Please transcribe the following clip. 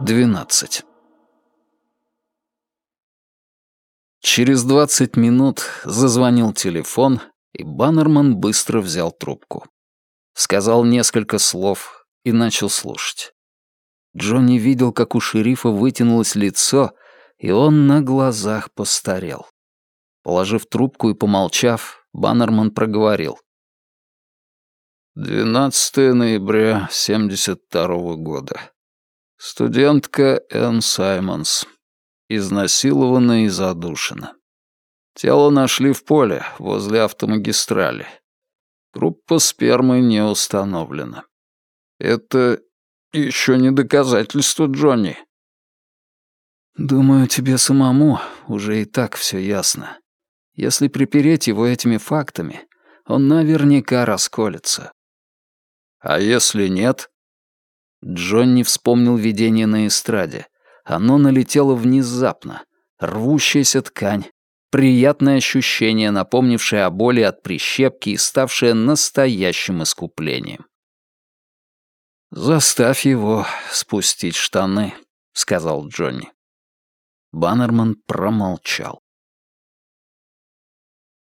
12. Через 20 минут зазвонил телефон, и Баннерман быстро взял трубку. Сказал несколько слов и начал слушать. Джонни видел, как у шерифа вытянулось лицо, и он на глазах постарел. Положив трубку и помолчав, Баннерман проговорил. 12 ноября 72 года. Студентка Энн Саймонс. Изнасилована и задушена. Тело нашли в поле, возле автомагистрали. Группа спермы не установлена. Это еще не доказательство, Джонни. Думаю, тебе самому уже и так все ясно. Если припереть его этими фактами, он наверняка расколется. А если нет? Джонни вспомнил видение на эстраде. Оно налетело внезапно. Рвущаяся ткань, приятное ощущение, напомнившее о боли от прищепки и ставшее настоящим искуплением. «Заставь его спустить штаны», — сказал Джонни. Баннерман промолчал.